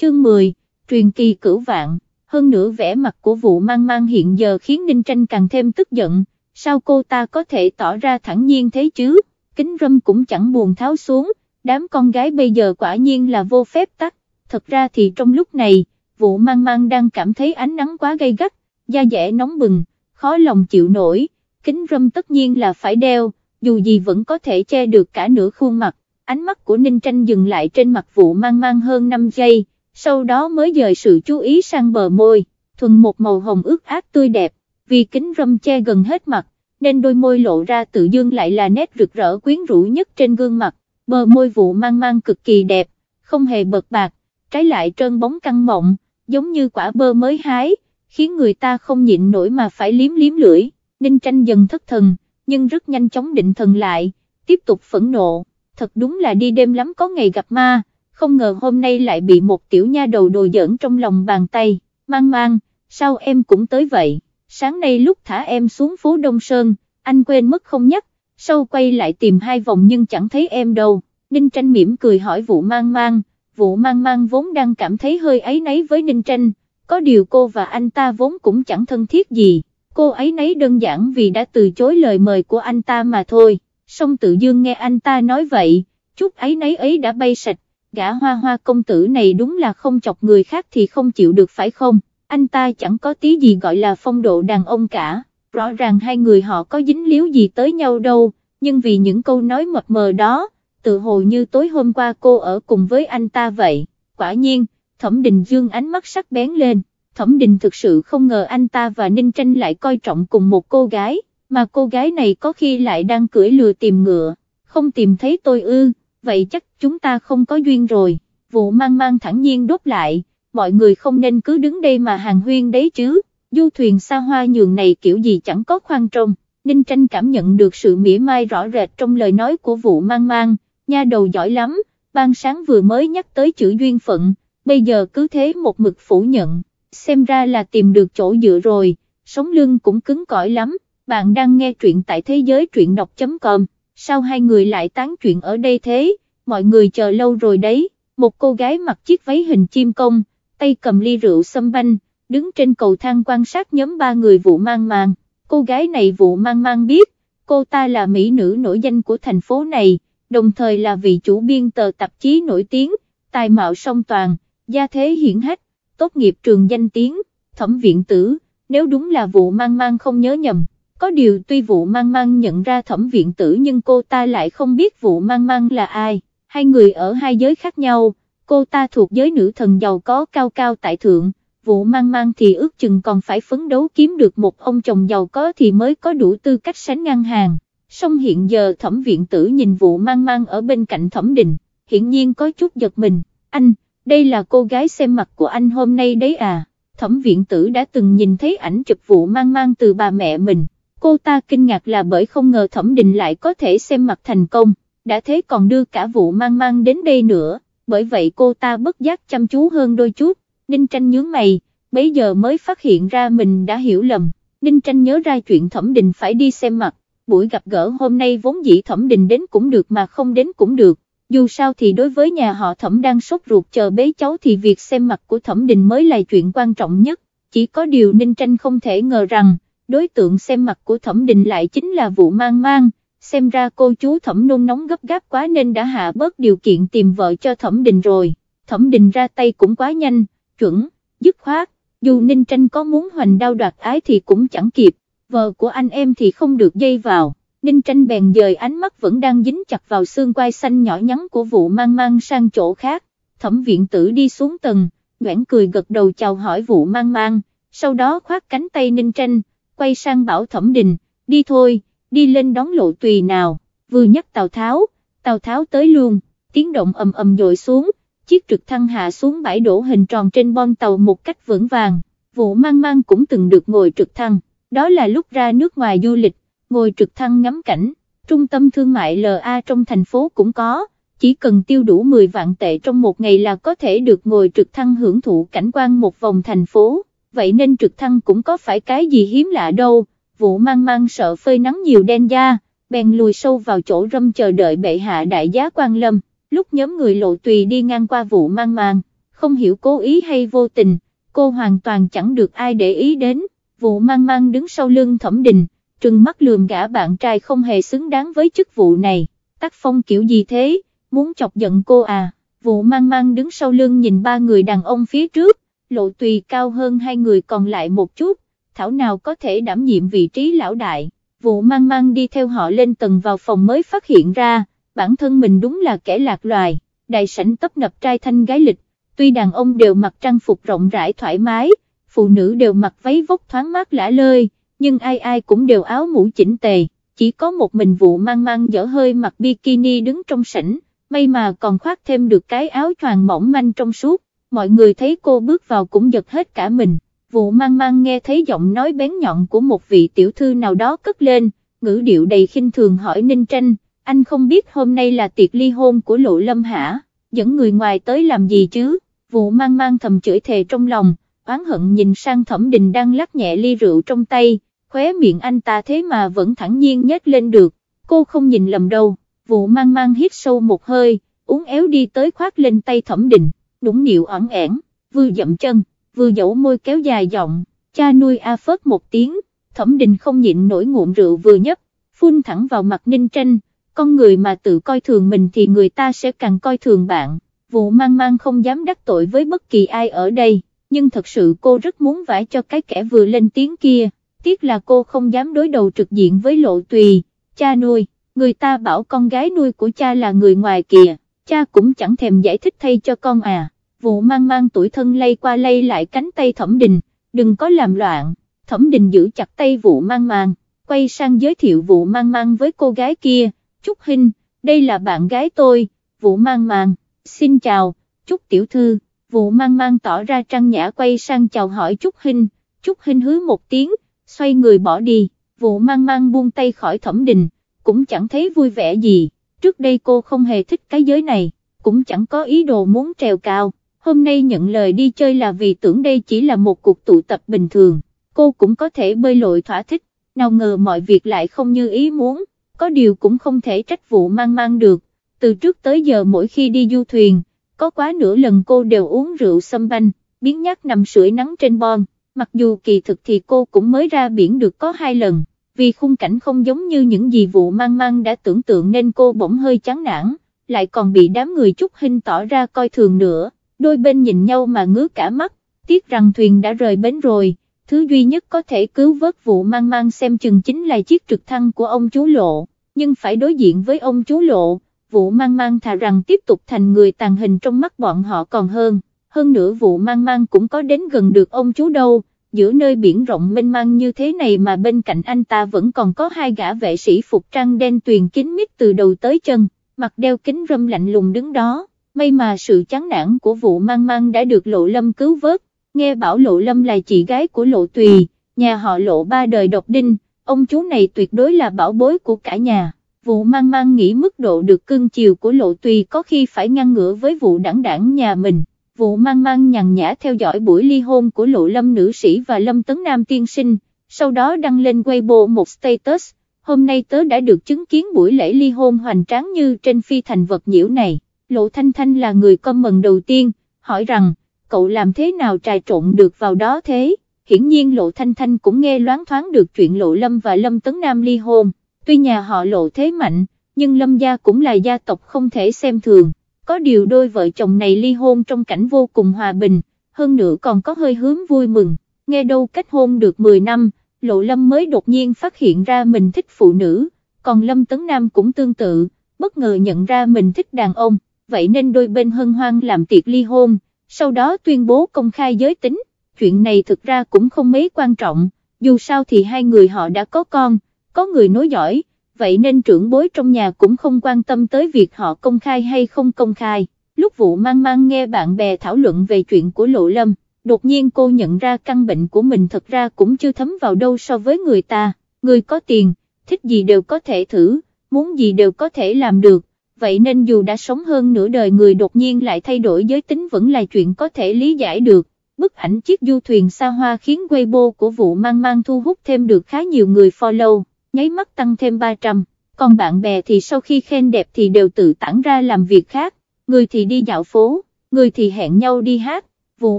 chương 10, truyền kỳ cửu vạn, hơn nữa vẻ mặt của vụ mang mang hiện giờ khiến Ninh Tranh càng thêm tức giận, sao cô ta có thể tỏ ra thẳng nhiên thế chứ, kính râm cũng chẳng buồn tháo xuống, đám con gái bây giờ quả nhiên là vô phép tắc, thật ra thì trong lúc này, vụ mang mang đang cảm thấy ánh nắng quá gay gắt, da dẻ nóng bừng, khó lòng chịu nổi, kính râm tất nhiên là phải đeo, dù gì vẫn có thể che được cả nửa khuôn mặt, ánh mắt của Ninh Tranh dừng lại trên mặt vụ mang mang hơn 5 giây, sau đó mới dời sự chú ý sang bờ môi, thuần một màu hồng ướt át tươi đẹp, vì kính râm che gần hết mặt, nên đôi môi lộ ra tự dương lại là nét rực rỡ quyến rũ nhất trên gương mặt, bờ môi vụ mang mang cực kỳ đẹp, không hề bợt bạc, trái lại trơn bóng căng mọng, giống như quả bơ mới hái, khiến người ta không nhịn nổi mà phải liếm liếm lưỡi, Ninh Tranh dần thất thần, nhưng rất nhanh chóng định thần lại, tiếp tục phẫn nộ, thật đúng là đi đêm lắm có ngày gặp ma, không ngờ hôm nay lại bị một tiểu nha đầu đồ giỡn trong lòng bàn tay, mang mang, sao em cũng tới vậy, sáng nay lúc thả em xuống phố Đông Sơn, anh quên mất không nhắc, sau quay lại tìm hai vòng nhưng chẳng thấy em đâu, Ninh Tranh mỉm cười hỏi vụ mang mang, vụ mang mang vốn đang cảm thấy hơi ấy nấy với Ninh Tranh, có điều cô và anh ta vốn cũng chẳng thân thiết gì, cô ấy nấy đơn giản vì đã từ chối lời mời của anh ta mà thôi, song tự dương nghe anh ta nói vậy, chút ấy nấy ấy đã bay sạch, gã hoa hoa công tử này đúng là không chọc người khác thì không chịu được phải không, anh ta chẳng có tí gì gọi là phong độ đàn ông cả, rõ ràng hai người họ có dính líu gì tới nhau đâu, nhưng vì những câu nói mập mờ đó, tự hồ như tối hôm qua cô ở cùng với anh ta vậy, quả nhiên, Thẩm Đình Dương ánh mắt sắc bén lên, Thẩm Đình thực sự không ngờ anh ta và Ninh Tranh lại coi trọng cùng một cô gái, mà cô gái này có khi lại đang cưỡi lừa tìm ngựa, không tìm thấy tôi ư, vậy chắc chúng ta không có duyên rồi, vụ mang mang thẳng nhiên đốt lại, mọi người không nên cứ đứng đây mà hàng huyên đấy chứ, du thuyền xa hoa nhường này kiểu gì chẳng có khoan trông, Ninh Tranh cảm nhận được sự mỉa mai rõ rệt trong lời nói của vụ mang mang, nha đầu giỏi lắm, ban sáng vừa mới nhắc tới chữ duyên phận, bây giờ cứ thế một mực phủ nhận, xem ra là tìm được chỗ dựa rồi, sống lưng cũng cứng cỏi lắm, bạn đang nghe truyện tại thế giới truyện đọc.com, sao hai người lại tán chuyện ở đây thế, mọi người chờ lâu rồi đấy, một cô gái mặc chiếc váy hình chim công, tay cầm ly rượu xâm banh, đứng trên cầu thang quan sát nhóm ba người vụ mang mang, cô gái này vụ mang mang biết, cô ta là mỹ nữ nổi danh của thành phố này, đồng thời là vị chủ biên tờ tạp chí nổi tiếng, tài mạo song toàn, gia thế hiển hách, tốt nghiệp trường danh tiếng, thẩm viện tử, nếu đúng là vụ mang mang không nhớ nhầm. Có điều tuy vụ mang mang nhận ra thẩm viện tử nhưng cô ta lại không biết vụ mang mang là ai, hai người ở hai giới khác nhau, cô ta thuộc giới nữ thần giàu có cao cao tại thượng, vụ mang mang thì ước chừng còn phải phấn đấu kiếm được một ông chồng giàu có thì mới có đủ tư cách sánh ngang hàng. Song hiện giờ thẩm viện tử nhìn vụ mang mang ở bên cạnh thẩm đình, hiện nhiên có chút giật mình, anh, đây là cô gái xem mặt của anh hôm nay đấy à, thẩm viện tử đã từng nhìn thấy ảnh chụp vụ mang mang từ bà mẹ mình, cô ta kinh ngạc là bởi không ngờ thẩm đình lại có thể xem mặt thành công, đã thế còn đưa cả vụ mang mang đến đây nữa, bởi vậy cô ta bất giác chăm chú hơn đôi chút, Ninh Tranh nhướng mày, bấy giờ mới phát hiện ra mình đã hiểu lầm, Ninh Tranh nhớ ra chuyện thẩm đình phải đi xem mặt, buổi gặp gỡ hôm nay vốn dĩ thẩm đình đến cũng được mà không đến cũng được, dù sao thì đối với nhà họ thẩm đang sốt ruột chờ bế cháu thì việc xem mặt của thẩm đình mới là chuyện quan trọng nhất, chỉ có điều Ninh Tranh không thể ngờ rằng, đối tượng xem mặt của thẩm đình lại chính là vụ mang mang, xem ra cô chú thẩm nôn nóng gấp gáp quá nên đã hạ bớt điều kiện tìm vợ cho thẩm đình rồi, thẩm đình ra tay cũng quá nhanh, chuẩn, dứt khoát, dù Ninh Tranh có muốn hoành đao đoạt ái thì cũng chẳng kịp, vợ của anh em thì không được dây vào. Ninh tranh bèn dời ánh mắt vẫn đang dính chặt vào xương quai xanh nhỏ nhắn của vụ mang mang sang chỗ khác, thẩm viện tử đi xuống tầng, Nguyễn cười gật đầu chào hỏi vụ mang mang, sau đó khoát cánh tay ninh tranh, quay sang bảo thẩm đình, đi thôi, đi lên đón lộ tùy nào, vừa nhắc Tào Tháo, Tào Tháo tới luôn, tiếng động ầm ầm dội xuống, chiếc trực thăng hạ xuống bãi đổ hình tròn trên bon tàu một cách vững vàng, vụ mang mang cũng từng được ngồi trực thăng, đó là lúc ra nước ngoài du lịch, ngồi trực thăng ngắm cảnh, trung tâm thương mại LA trong thành phố cũng có, chỉ cần tiêu đủ 10 vạn tệ trong một ngày là có thể được ngồi trực thăng hưởng thụ cảnh quan một vòng thành phố, vậy nên trực thăng cũng có phải cái gì hiếm lạ đâu, vụ mang mang sợ phơi nắng nhiều đen da, bèn lùi sâu vào chỗ râm chờ đợi bệ hạ đại giá quan lâm, lúc nhóm người lộ tùy đi ngang qua vụ mang mang, không hiểu cố ý hay vô tình, cô hoàn toàn chẳng được ai để ý đến, vụ mang mang đứng sau lưng thẩm đình, trừng mắt lườm gã bạn trai không hề xứng đáng với chức vụ này, tác phong kiểu gì thế, muốn chọc giận cô à, vụ mang mang đứng sau lưng nhìn ba người đàn ông phía trước, lộ tùy cao hơn hai người còn lại một chút, thảo nào có thể đảm nhiệm vị trí lão đại, vụ mang mang đi theo họ lên tầng vào phòng mới phát hiện ra, bản thân mình đúng là kẻ lạc loài, đại sảnh tấp nập trai thanh gái lịch, tuy đàn ông đều mặc trang phục rộng rãi thoải mái, phụ nữ đều mặc váy vóc thoáng mát lả lơi, nhưng ai ai cũng đều áo mũ chỉnh tề, chỉ có một mình vụ mang mang dở hơi mặc bikini đứng trong sảnh, may mà còn khoác thêm được cái áo choàng mỏng manh trong suốt, mọi người thấy cô bước vào cũng giật hết cả mình, vụ mang mang nghe thấy giọng nói bén nhọn của một vị tiểu thư nào đó cất lên, ngữ điệu đầy khinh thường hỏi Ninh Tranh, anh không biết hôm nay là tiệc ly hôn của Lộ Lâm hả, dẫn người ngoài tới làm gì chứ, vụ mang mang thầm chửi thề trong lòng, oán hận nhìn sang thẩm đình đang lắc nhẹ ly rượu trong tay, khóe miệng anh ta thế mà vẫn thẳng nhiên nhếch lên được, cô không nhìn lầm đâu, vụ mang mang hít sâu một hơi, uống éo đi tới khoát lên tay thẩm đình, đúng điệu ẩn ẻn, vừa dậm chân, vừa dẫu môi kéo dài giọng, cha nuôi a phớt một tiếng, thẩm đình không nhịn nổi ngụm rượu vừa nhấp, phun thẳng vào mặt ninh tranh, con người mà tự coi thường mình thì người ta sẽ càng coi thường bạn, vụ mang mang không dám đắc tội với bất kỳ ai ở đây, nhưng thật sự cô rất muốn vải cho cái kẻ vừa lên tiếng kia, tiếc là cô không dám đối đầu trực diện với lộ tùy, cha nuôi, người ta bảo con gái nuôi của cha là người ngoài kìa, cha cũng chẳng thèm giải thích thay cho con à, vụ mang mang tuổi thân lay qua lay lại cánh tay thẩm đình, đừng có làm loạn, thẩm đình giữ chặt tay vụ mang mang, quay sang giới thiệu vụ mang mang với cô gái kia, Trúc Hinh, đây là bạn gái tôi, vụ mang mang, xin chào, Trúc Tiểu Thư, vụ mang mang tỏ ra trăng nhã quay sang chào hỏi Trúc Hinh, Trúc Hinh hứa một tiếng, xoay người bỏ đi, vụ mang mang buông tay khỏi thẩm đình, cũng chẳng thấy vui vẻ gì, trước đây cô không hề thích cái giới này, cũng chẳng có ý đồ muốn trèo cao, hôm nay nhận lời đi chơi là vì tưởng đây chỉ là một cuộc tụ tập bình thường, cô cũng có thể bơi lội thỏa thích, nào ngờ mọi việc lại không như ý muốn, có điều cũng không thể trách vụ mang mang được, từ trước tới giờ mỗi khi đi du thuyền, có quá nửa lần cô đều uống rượu xâm banh, biến nhát nằm sưởi nắng trên bon, mặc dù kỳ thực thì cô cũng mới ra biển được có hai lần, vì khung cảnh không giống như những gì vụ mang mang đã tưởng tượng nên cô bỗng hơi chán nản, lại còn bị đám người chúc hình tỏ ra coi thường nữa, đôi bên nhìn nhau mà ngứa cả mắt, tiếc rằng thuyền đã rời bến rồi, thứ duy nhất có thể cứu vớt vụ mang mang xem chừng chính là chiếc trực thăng của ông chú Lộ, nhưng phải đối diện với ông chú Lộ vụ mang mang thà rằng tiếp tục thành người tàn hình trong mắt bọn họ còn hơn, hơn nữa vụ mang mang cũng có đến gần được ông chú đâu, giữa nơi biển rộng mênh mang như thế này mà bên cạnh anh ta vẫn còn có hai gã vệ sĩ phục trang đen tuyền kín mít từ đầu tới chân, mặt đeo kính râm lạnh lùng đứng đó, may mà sự chán nản của vụ mang mang đã được lộ lâm cứu vớt, nghe bảo lộ lâm là chị gái của lộ tùy, nhà họ lộ ba đời độc đinh, ông chú này tuyệt đối là bảo bối của cả nhà. Vụ mang mang nghĩ mức độ được cưng chiều của lộ tùy có khi phải ngăn ngửa với vụ đảng đảng nhà mình, vụ mang mang nhằn nhã theo dõi buổi ly hôn của lộ lâm nữ sĩ và lâm tấn nam tiên sinh, sau đó đăng lên Weibo một status, hôm nay tớ đã được chứng kiến buổi lễ ly hôn hoành tráng như trên phi thành vật nhiễu này, lộ thanh thanh là người comment đầu tiên, hỏi rằng, cậu làm thế nào trà trộn được vào đó thế, hiển nhiên lộ thanh thanh cũng nghe loáng thoáng được chuyện lộ lâm và lâm tấn nam ly hôn. Tuy nhà họ lộ thế mạnh, nhưng Lâm gia cũng là gia tộc không thể xem thường, có điều đôi vợ chồng này ly hôn trong cảnh vô cùng hòa bình, hơn nữa còn có hơi hướng vui mừng, nghe đâu kết hôn được 10 năm, lộ Lâm mới đột nhiên phát hiện ra mình thích phụ nữ, còn Lâm Tấn Nam cũng tương tự, bất ngờ nhận ra mình thích đàn ông, vậy nên đôi bên hân hoan làm tiệc ly hôn, sau đó tuyên bố công khai giới tính, chuyện này thực ra cũng không mấy quan trọng, dù sao thì hai người họ đã có con có người nối giỏi, vậy nên trưởng bối trong nhà cũng không quan tâm tới việc họ công khai hay không công khai. Lúc vụ mang mang nghe bạn bè thảo luận về chuyện của Lộ Lâm, đột nhiên cô nhận ra căn bệnh của mình thật ra cũng chưa thấm vào đâu so với người ta, người có tiền, thích gì đều có thể thử, muốn gì đều có thể làm được, vậy nên dù đã sống hơn nửa đời người đột nhiên lại thay đổi giới tính vẫn là chuyện có thể lý giải được. Bức ảnh chiếc du thuyền xa hoa khiến Weibo của vụ mang mang thu hút thêm được khá nhiều người follow nháy mắt tăng thêm 300, còn bạn bè thì sau khi khen đẹp thì đều tự tản ra làm việc khác, người thì đi dạo phố, người thì hẹn nhau đi hát, vụ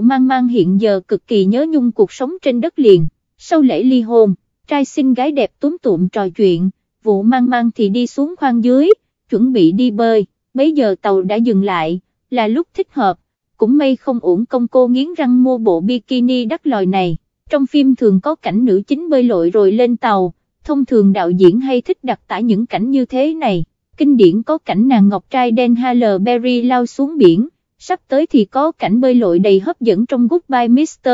mang mang hiện giờ cực kỳ nhớ nhung cuộc sống trên đất liền, sau lễ ly hôn, trai xinh gái đẹp túm tụm trò chuyện, vụ mang mang thì đi xuống khoang dưới, chuẩn bị đi bơi, mấy giờ tàu đã dừng lại, là lúc thích hợp, cũng may không uổng công cô nghiến răng mua bộ bikini đắt lòi này, trong phim thường có cảnh nữ chính bơi lội rồi lên tàu, thông thường đạo diễn hay thích đặt tả những cảnh như thế này, kinh điển có cảnh nàng ngọc trai đen Halle Berry lao xuống biển, sắp tới thì có cảnh bơi lội đầy hấp dẫn trong Goodbye Mr.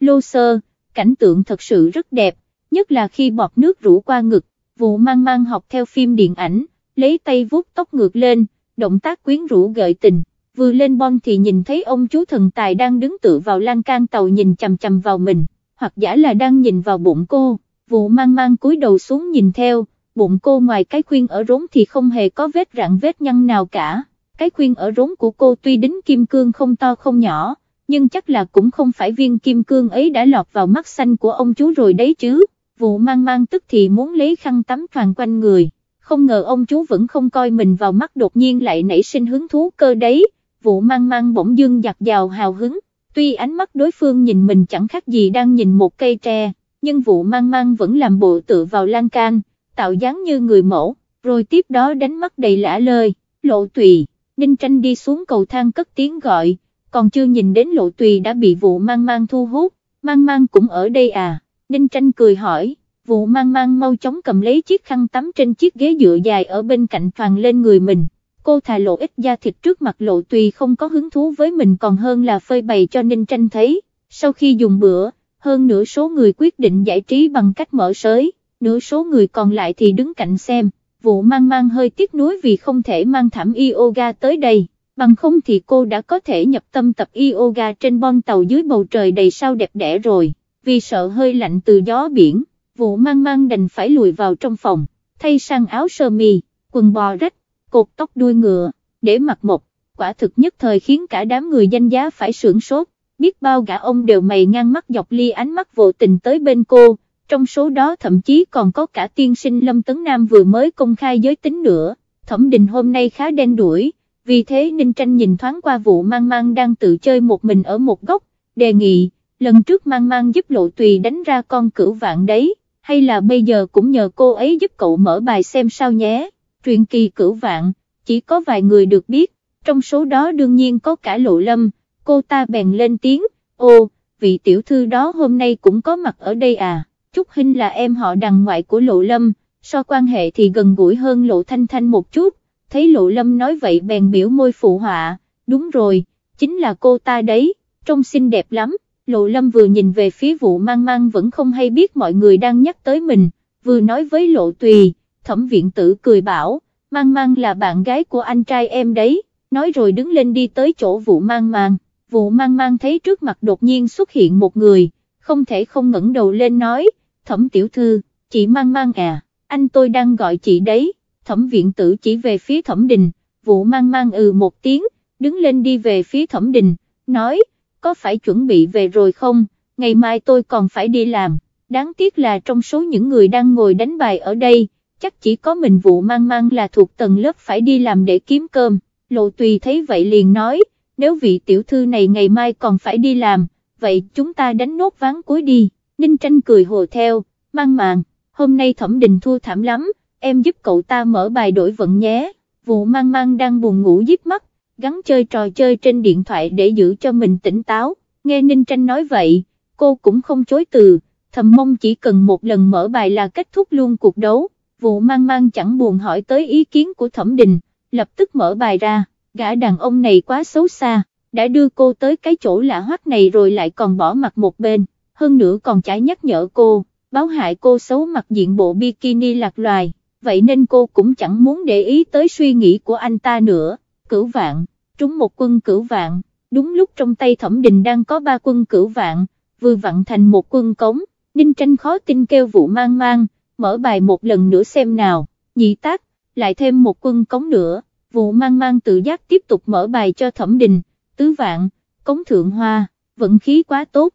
Loser, cảnh tượng thật sự rất đẹp, nhất là khi bọt nước rủ qua ngực, vụ mang mang học theo phim điện ảnh, lấy tay vuốt tóc ngược lên, động tác quyến rũ gợi tình, vừa lên bon thì nhìn thấy ông chú thần tài đang đứng tựa vào lan can tàu nhìn chằm chằm vào mình, hoặc giả là đang nhìn vào bụng cô, vụ mang mang cúi đầu xuống nhìn theo, bụng cô ngoài cái khuyên ở rốn thì không hề có vết rạn vết nhăn nào cả, cái khuyên ở rốn của cô tuy đính kim cương không to không nhỏ, nhưng chắc là cũng không phải viên kim cương ấy đã lọt vào mắt xanh của ông chú rồi đấy chứ, vụ mang mang tức thì muốn lấy khăn tắm toàn quanh người, không ngờ ông chú vẫn không coi mình vào mắt đột nhiên lại nảy sinh hứng thú cơ đấy, vụ mang mang bỗng dưng giặt dào hào hứng, tuy ánh mắt đối phương nhìn mình chẳng khác gì đang nhìn một cây tre, nhưng vụ mang mang vẫn làm bộ tự vào lan can, tạo dáng như người mẫu, rồi tiếp đó đánh mắt đầy lã lơi, lộ tùy, Ninh Tranh đi xuống cầu thang cất tiếng gọi, còn chưa nhìn đến lộ tùy đã bị vụ mang mang thu hút, mang mang cũng ở đây à, Ninh Tranh cười hỏi, vụ mang mang mau chóng cầm lấy chiếc khăn tắm trên chiếc ghế dựa dài ở bên cạnh toàn lên người mình, cô thà lộ ít da thịt trước mặt lộ tùy không có hứng thú với mình còn hơn là phơi bày cho Ninh Tranh thấy, sau khi dùng bữa, hơn nửa số người quyết định giải trí bằng cách mở sới, nửa số người còn lại thì đứng cạnh xem, vụ mang mang hơi tiếc nuối vì không thể mang thảm yoga tới đây, bằng không thì cô đã có thể nhập tâm tập yoga trên bon tàu dưới bầu trời đầy sao đẹp đẽ rồi, vì sợ hơi lạnh từ gió biển, vụ mang mang đành phải lùi vào trong phòng, thay sang áo sơ mi, quần bò rách, cột tóc đuôi ngựa, để mặc một, quả thực nhất thời khiến cả đám người danh giá phải sưởng sốt, biết bao gã ông đều mày ngang mắt dọc ly ánh mắt vô tình tới bên cô, trong số đó thậm chí còn có cả tiên sinh Lâm Tấn Nam vừa mới công khai giới tính nữa, thẩm đình hôm nay khá đen đuổi, vì thế Ninh Tranh nhìn thoáng qua vụ mang mang đang tự chơi một mình ở một góc, đề nghị, lần trước mang mang giúp lộ tùy đánh ra con cửu vạn đấy, hay là bây giờ cũng nhờ cô ấy giúp cậu mở bài xem sao nhé, truyền kỳ cửu vạn, chỉ có vài người được biết, trong số đó đương nhiên có cả lộ lâm, cô ta bèn lên tiếng, ô, vị tiểu thư đó hôm nay cũng có mặt ở đây à. Trúc Hinh là em họ đằng ngoại của Lộ Lâm, so quan hệ thì gần gũi hơn Lộ Thanh Thanh một chút, thấy Lộ Lâm nói vậy bèn biểu môi phụ họa, đúng rồi, chính là cô ta đấy, trông xinh đẹp lắm, Lộ Lâm vừa nhìn về phía vụ mang mang vẫn không hay biết mọi người đang nhắc tới mình, vừa nói với Lộ Tùy, thẩm viện tử cười bảo, mang mang là bạn gái của anh trai em đấy, nói rồi đứng lên đi tới chỗ vụ mang mang, vụ mang mang thấy trước mặt đột nhiên xuất hiện một người, không thể không ngẩng đầu lên nói, thẩm tiểu thư, chị mang mang à, anh tôi đang gọi chị đấy, thẩm viện tử chỉ về phía thẩm đình, vụ mang mang ừ một tiếng, đứng lên đi về phía thẩm đình, nói, có phải chuẩn bị về rồi không, ngày mai tôi còn phải đi làm, đáng tiếc là trong số những người đang ngồi đánh bài ở đây, chắc chỉ có mình vụ mang mang là thuộc tầng lớp phải đi làm để kiếm cơm, lộ tùy thấy vậy liền nói, nếu vị tiểu thư này ngày mai còn phải đi làm, vậy chúng ta đánh nốt ván cuối đi. Ninh tranh cười hồ theo, mang mạng, hôm nay thẩm đình thua thảm lắm, em giúp cậu ta mở bài đổi vận nhé, vụ mang mang đang buồn ngủ díp mắt, gắn chơi trò chơi trên điện thoại để giữ cho mình tỉnh táo, nghe Ninh tranh nói vậy, cô cũng không chối từ, thầm mong chỉ cần một lần mở bài là kết thúc luôn cuộc đấu, vụ mang mang chẳng buồn hỏi tới ý kiến của thẩm đình, lập tức mở bài ra, gã đàn ông này quá xấu xa, đã đưa cô tới cái chỗ lạ hoắc này rồi lại còn bỏ mặt một bên hơn nữa còn chả nhắc nhở cô, báo hại cô xấu mặt diện bộ bikini lạc loài, vậy nên cô cũng chẳng muốn để ý tới suy nghĩ của anh ta nữa, cửu vạn, trúng một quân cửu vạn, đúng lúc trong tay thẩm đình đang có ba quân cửu vạn, vừa vặn thành một quân cống, ninh tranh khó tin kêu vụ mang mang, mở bài một lần nữa xem nào, nhị tác, lại thêm một quân cống nữa, vụ mang mang tự giác tiếp tục mở bài cho thẩm đình, tứ vạn, cống thượng hoa, vận khí quá tốt